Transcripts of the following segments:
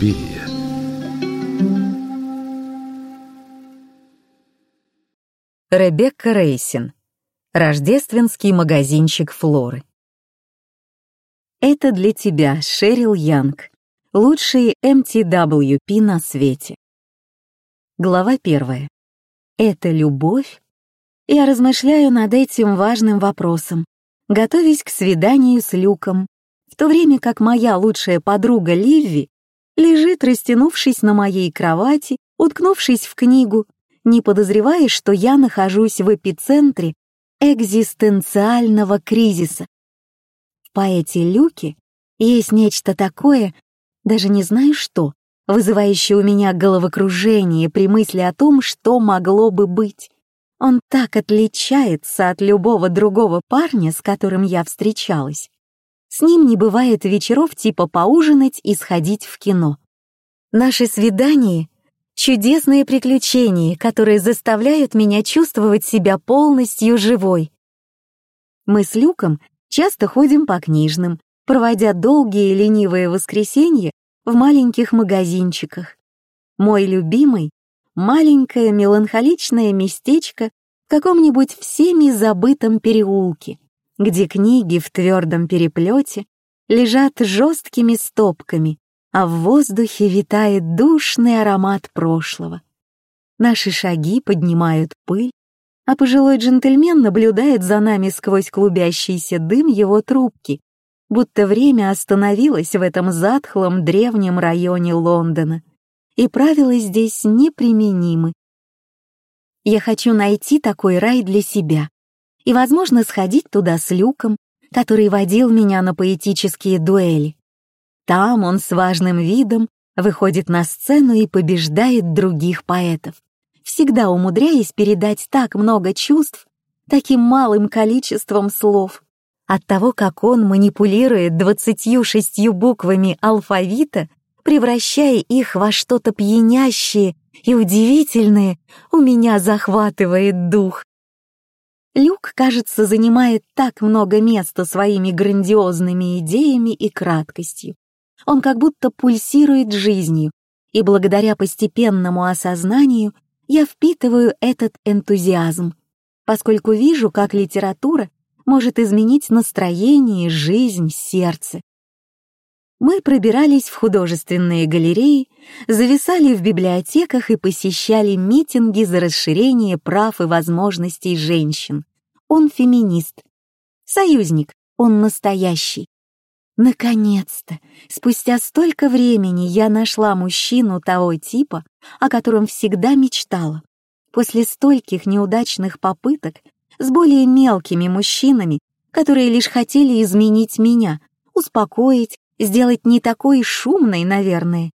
изобилия. Ребекка Рейсин. Рождественский магазинчик Флоры. Это для тебя, Шерил Янг, лучший MTWP на свете. Глава первая. Это любовь? Я размышляю над этим важным вопросом, готовясь к свиданию с Люком, в то время как моя лучшая подруга Ливи лежит, растянувшись на моей кровати, уткнувшись в книгу не подозревая, что я нахожусь в эпицентре экзистенциального кризиса. В поэте Люки есть нечто такое, даже не знаю что, вызывающее у меня головокружение при мысли о том, что могло бы быть. Он так отличается от любого другого парня, с которым я встречалась. С ним не бывает вечеров типа поужинать и сходить в кино. Наши свидания Чудесные приключения, которые заставляют меня чувствовать себя полностью живой. Мы с Люком часто ходим по книжным, проводя долгие ленивые воскресенья в маленьких магазинчиках. Мой любимый — маленькое меланхоличное местечко в каком-нибудь всеми забытом переулке, где книги в твердом переплете лежат жесткими стопками, а в воздухе витает душный аромат прошлого. Наши шаги поднимают пыль, а пожилой джентльмен наблюдает за нами сквозь клубящийся дым его трубки, будто время остановилось в этом затхлом древнем районе Лондона, и правила здесь неприменимы. Я хочу найти такой рай для себя и, возможно, сходить туда с Люком, который водил меня на поэтические дуэли. Там он с важным видом выходит на сцену и побеждает других поэтов, всегда умудряясь передать так много чувств таким малым количеством слов. От того, как он манипулирует двадцатью шестью буквами алфавита, превращая их во что-то пьянящее и удивительное, у меня захватывает дух. Люк, кажется, занимает так много места своими грандиозными идеями и краткостью, он как будто пульсирует жизнью, и благодаря постепенному осознанию я впитываю этот энтузиазм, поскольку вижу, как литература может изменить настроение, жизнь, сердце. Мы пробирались в художественные галереи, зависали в библиотеках и посещали митинги за расширение прав и возможностей женщин. Он феминист. Союзник, он настоящий. Наконец-то, спустя столько времени я нашла мужчину того типа, о котором всегда мечтала. После стольких неудачных попыток с более мелкими мужчинами, которые лишь хотели изменить меня, успокоить, сделать не такой шумной, наверное.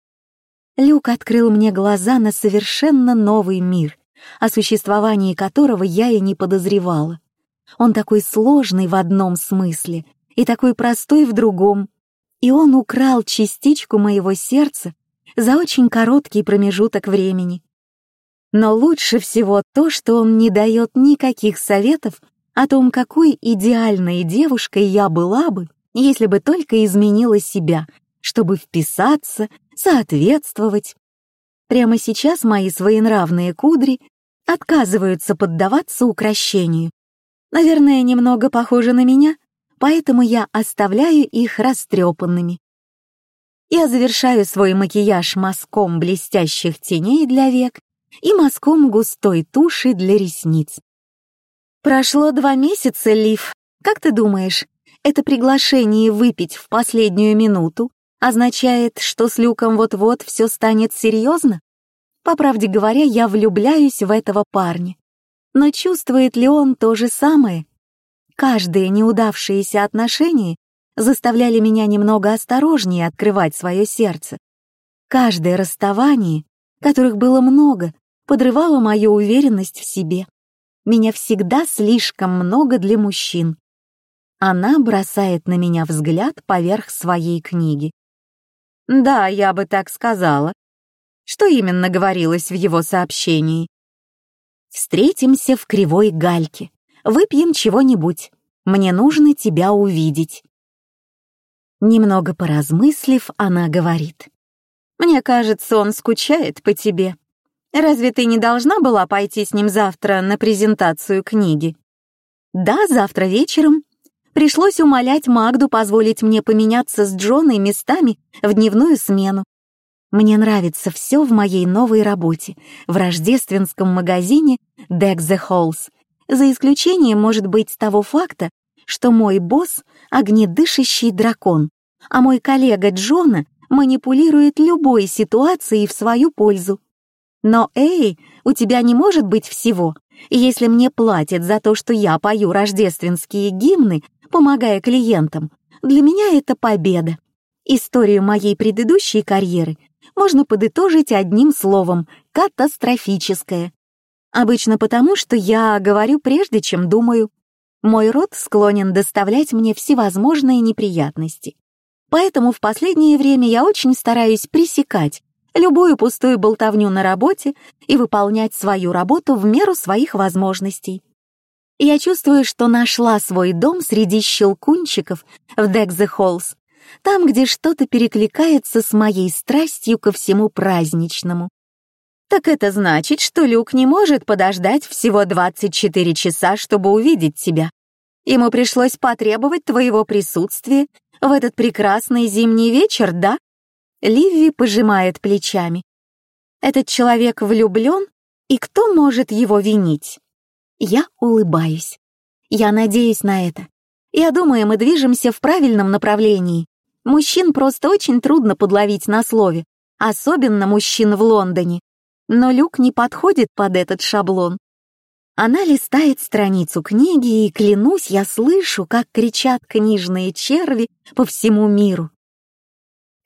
Люк открыл мне глаза на совершенно новый мир, о существовании которого я и не подозревала. Он такой сложный в одном смысле и такой простой в другом, и он украл частичку моего сердца за очень короткий промежуток времени. Но лучше всего то, что он не дает никаких советов о том, какой идеальной девушкой я была бы, если бы только изменила себя, чтобы вписаться, соответствовать. Прямо сейчас мои своенравные кудри отказываются поддаваться укращению. Наверное, немного похожи на меня, поэтому я оставляю их растрепанными. Я завершаю свой макияж мазком блестящих теней для век и мазком густой туши для ресниц. Прошло два месяца, Лив. Как ты думаешь, это приглашение выпить в последнюю минуту означает, что с Люком вот-вот все станет серьезно? По правде говоря, я влюбляюсь в этого парня. Но чувствует ли он то же самое? Каждые неудавшиеся отношения заставляли меня немного осторожнее открывать свое сердце. Каждое расставание, которых было много, подрывало мою уверенность в себе. Меня всегда слишком много для мужчин. Она бросает на меня взгляд поверх своей книги. Да, я бы так сказала. Что именно говорилось в его сообщении? Встретимся в Кривой Гальке. Выпьем чего-нибудь. Мне нужно тебя увидеть». Немного поразмыслив, она говорит. Мне кажется, он скучает по тебе. Разве ты не должна была пойти с ним завтра на презентацию книги? Да, завтра вечером. Пришлось умолять Магду позволить мне поменяться с Джоной местами в дневную смену. Мне нравится все в моей новой работе, в рождественском магазине Deck the Halls, за исключением, может быть, того факта, что мой босс — огнедышащий дракон, а мой коллега Джона манипулирует любой ситуацией в свою пользу. Но, эй, у тебя не может быть всего. если мне платят за то, что я пою рождественские гимны, помогая клиентам, для меня это победа. Историю моей предыдущей карьеры можно подытожить одним словом — катастрофическое. Обычно потому, что я говорю прежде, чем думаю. Мой род склонен доставлять мне всевозможные неприятности. Поэтому в последнее время я очень стараюсь пресекать любую пустую болтовню на работе и выполнять свою работу в меру своих возможностей. Я чувствую, что нашла свой дом среди щелкунчиков в Deck the там, где что-то перекликается с моей страстью ко всему праздничному. Так это значит, что Люк не может подождать всего 24 часа, чтобы увидеть тебя. Ему пришлось потребовать твоего присутствия в этот прекрасный зимний вечер, да? Ливи пожимает плечами. Этот человек влюблен, и кто может его винить? Я улыбаюсь. Я надеюсь на это. Я думаю, мы движемся в правильном направлении. Мужчин просто очень трудно подловить на слове, особенно мужчин в Лондоне. Но Люк не подходит под этот шаблон. Она листает страницу книги, и, клянусь, я слышу, как кричат книжные черви по всему миру.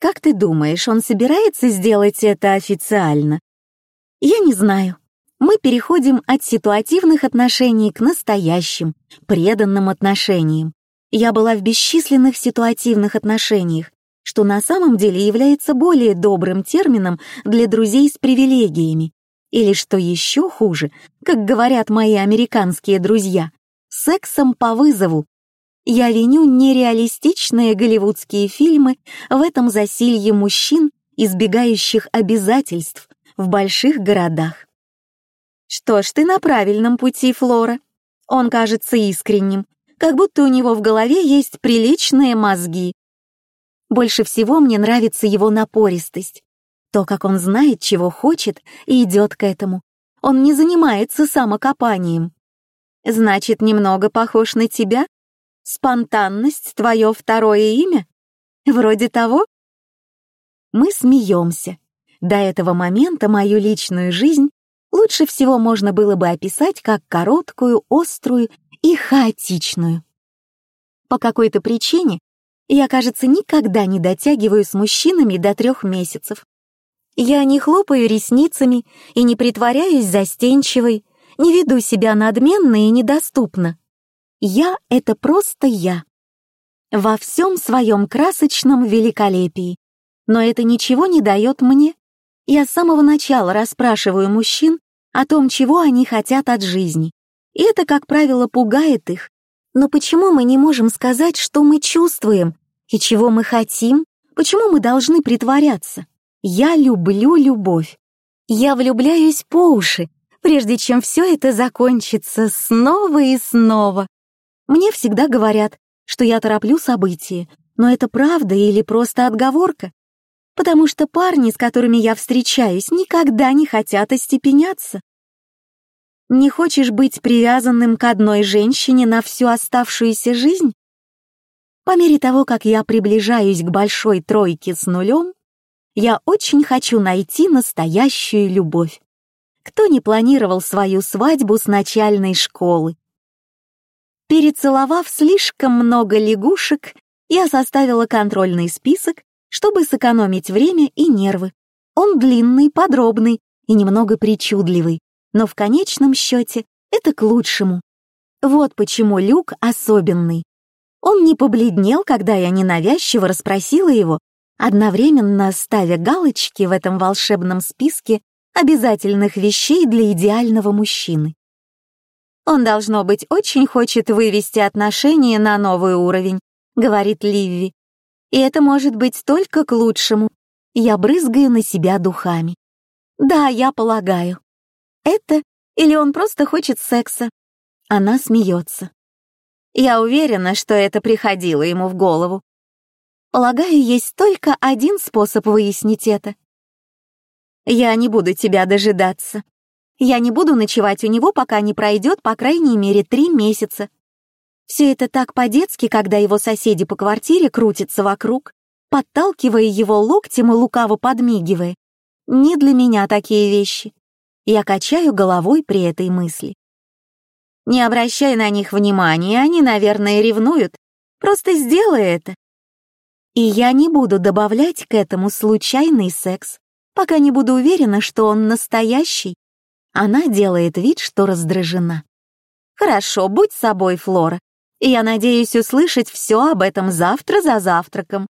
Как ты думаешь, он собирается сделать это официально? Я не знаю. Мы переходим от ситуативных отношений к настоящим, преданным отношениям. Я была в бесчисленных ситуативных отношениях, что на самом деле является более добрым термином для друзей с привилегиями. Или, что еще хуже, как говорят мои американские друзья, сексом по вызову. Я виню нереалистичные голливудские фильмы в этом засилье мужчин, избегающих обязательств в больших городах. Что ж, ты на правильном пути, Флора. Он кажется искренним, как будто у него в голове есть приличные мозги. Больше всего мне нравится его напористость. То, как он знает, чего хочет, и идет к этому. Он не занимается самокопанием. Значит, немного похож на тебя? Спонтанность — твое второе имя? Вроде того? Мы смеемся. До этого момента мою личную жизнь лучше всего можно было бы описать как короткую, острую и хаотичную. По какой-то причине я, кажется, никогда не дотягиваю с мужчинами до трех месяцев. Я не хлопаю ресницами и не притворяюсь застенчивой, не веду себя надменно и недоступно. Я — это просто я. Во всем своем красочном великолепии. Но это ничего не дает мне. Я с самого начала расспрашиваю мужчин о том, чего они хотят от жизни. И это, как правило, пугает их. Но почему мы не можем сказать, что мы чувствуем и чего мы хотим? Почему мы должны притворяться? Я люблю любовь. Я влюбляюсь по уши, прежде чем все это закончится снова и снова. Мне всегда говорят, что я тороплю события, но это правда или просто отговорка? Потому что парни, с которыми я встречаюсь, никогда не хотят остепеняться. Не хочешь быть привязанным к одной женщине на всю оставшуюся жизнь? По мере того, как я приближаюсь к большой тройке с нулем, я очень хочу найти настоящую любовь. Кто не планировал свою свадьбу с начальной школы? Перецеловав слишком много лягушек, я составила контрольный список, чтобы сэкономить время и нервы. Он длинный, подробный и немного причудливый, но в конечном счете это к лучшему. Вот почему Люк особенный. Он не побледнел, когда я ненавязчиво расспросила его, одновременно ставя галочки в этом волшебном списке обязательных вещей для идеального мужчины. «Он, должно быть, очень хочет вывести отношения на новый уровень», — говорит Ливи. «И это может быть только к лучшему. Я брызгаю на себя духами. Да, я полагаю. Это или он просто хочет секса? Она смеется. Я уверена, что это приходило ему в голову. Полагаю, есть только один способ выяснить это. Я не буду тебя дожидаться. Я не буду ночевать у него, пока не пройдет по крайней мере три месяца. Все это так по-детски, когда его соседи по квартире крутятся вокруг, подталкивая его локтем и лукаво подмигивая. Не для меня такие вещи. Я качаю головой при этой мысли. Не обращай на них внимания, они, наверное, ревнуют. Просто сделай это. И я не буду добавлять к этому случайный секс, пока не буду уверена, что он настоящий. Она делает вид, что раздражена. Хорошо, будь собой, Флора. И я надеюсь услышать все об этом завтра за завтраком.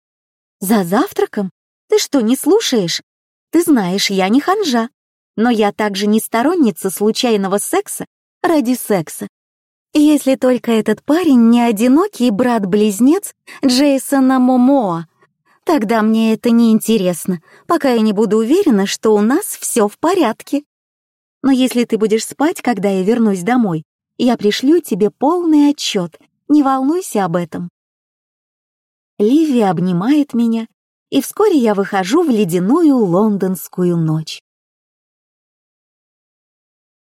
За завтраком? Ты что, не слушаешь? Ты знаешь, я не ханжа. Но я также не сторонница случайного секса ради секса. Если только этот парень не одинокий брат-близнец Джейсона Момоа, тогда мне это не интересно, пока я не буду уверена, что у нас все в порядке. Но если ты будешь спать, когда я вернусь домой, я пришлю тебе полный отчет, не волнуйся об этом. Ливи обнимает меня, и вскоре я выхожу в ледяную лондонскую ночь.